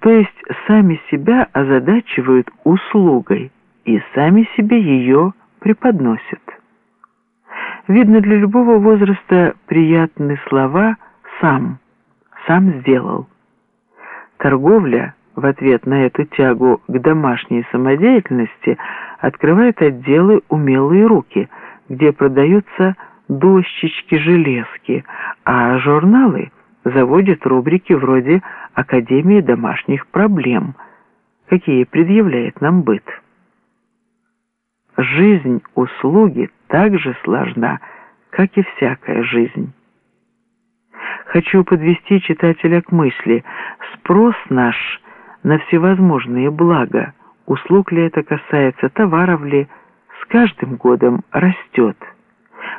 то есть сами себя озадачивают услугой и сами себе ее преподносят. Видно, для любого возраста приятны слова «сам», «сам сделал». Торговля в ответ на эту тягу к домашней самодеятельности открывает отделы «умелые руки», где продаются дощечки-железки, а журналы заводят рубрики вроде «Академии домашних проблем», какие предъявляет нам быт. Жизнь услуги так же сложна, как и всякая жизнь. Хочу подвести читателя к мысли. Спрос наш на всевозможные блага, услуг ли это касается, товаров ли, с каждым годом растет.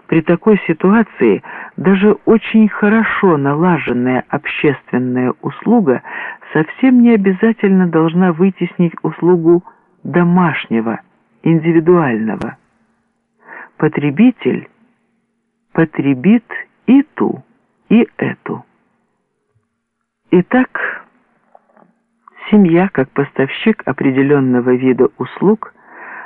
При такой ситуации даже очень хорошо налаженная общественная услуга совсем не обязательно должна вытеснить услугу домашнего, индивидуального. Потребитель потребит и ту, и эту. Итак, семья, как поставщик определенного вида услуг,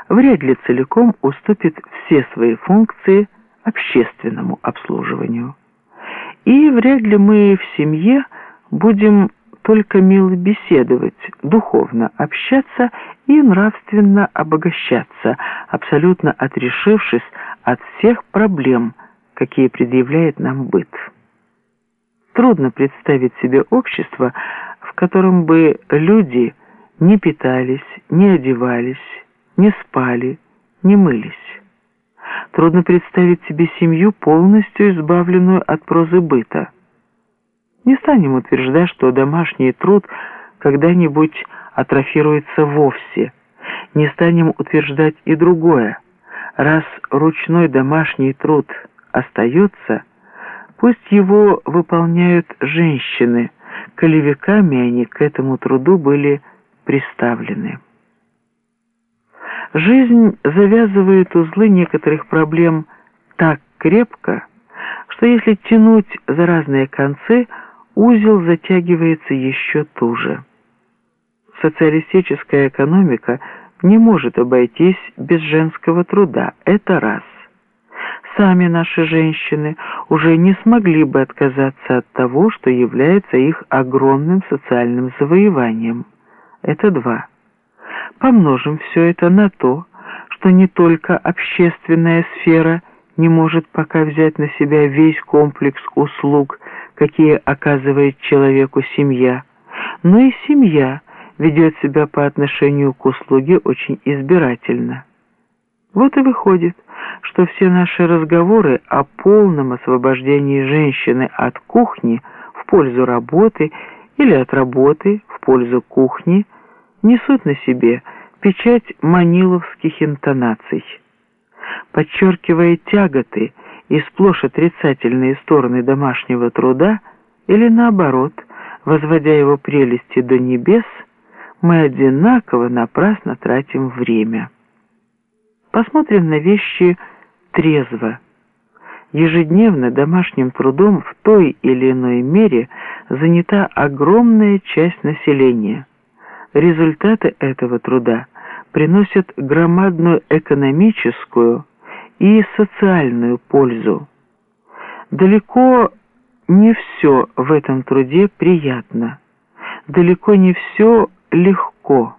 вряд ли целиком уступит все свои функции общественному обслуживанию. И вряд ли мы в семье будем только мило беседовать, духовно общаться и нравственно обогащаться, абсолютно отрешившись от всех проблем, какие предъявляет нам быт. Трудно представить себе общество, в котором бы люди не питались, не одевались, не спали, не мылись. Трудно представить себе семью, полностью избавленную от прозы быта. Не станем утверждать, что домашний труд когда-нибудь атрофируется вовсе. Не станем утверждать и другое. Раз ручной домашний труд остается, пусть его выполняют женщины, колевиками они к этому труду были приставлены. Жизнь завязывает узлы некоторых проблем так крепко, что если тянуть за разные концы, узел затягивается еще туже. Социалистическая экономика не может обойтись без женского труда, это раз. Сами наши женщины уже не смогли бы отказаться от того, что является их огромным социальным завоеванием. Это два помножим все это на то, что не только общественная сфера не может пока взять на себя весь комплекс услуг, какие оказывает человеку семья, но и семья ведет себя по отношению к услуге очень избирательно. Вот и выходит, что все наши разговоры о полном освобождении женщины от кухни в пользу работы или от работы в пользу кухни несут на себе печать маниловских интонаций. Подчеркивая тяготы и сплошь отрицательные стороны домашнего труда, или наоборот, возводя его прелести до небес, мы одинаково напрасно тратим время. Посмотрим на вещи трезво. Ежедневно домашним трудом в той или иной мере занята огромная часть населения. Результаты этого труда – приносят громадную экономическую и социальную пользу. Далеко не все в этом труде приятно, далеко не все легко.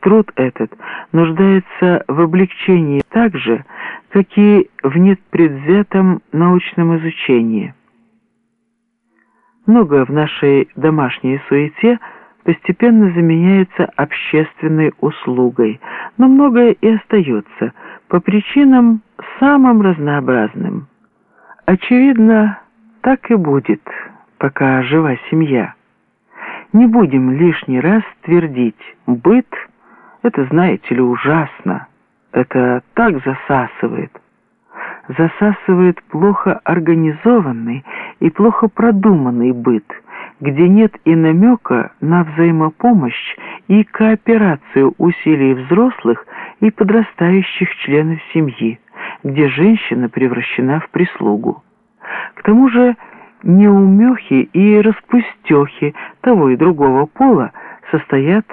Труд этот нуждается в облегчении так же, как и в непредвзятом научном изучении. Многое в нашей домашней суете – постепенно заменяется общественной услугой, но многое и остается по причинам самым разнообразным. Очевидно, так и будет, пока жива семья. Не будем лишний раз твердить «быт» — это, знаете ли, ужасно, это так засасывает. Засасывает плохо организованный и плохо продуманный быт — где нет и намека на взаимопомощь и кооперацию усилий взрослых и подрастающих членов семьи, где женщина превращена в прислугу. К тому же неумехи и распустехи того и другого пола состоят